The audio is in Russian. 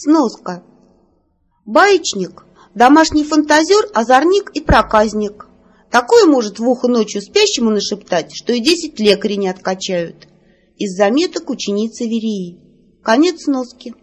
Сноска. Баечник – домашний фантазер, озорник и проказник. Такое может в ухо ночью спящему нашептать, что и десять лекарей не откачают. Из заметок ученицы Верии. Конец сноски.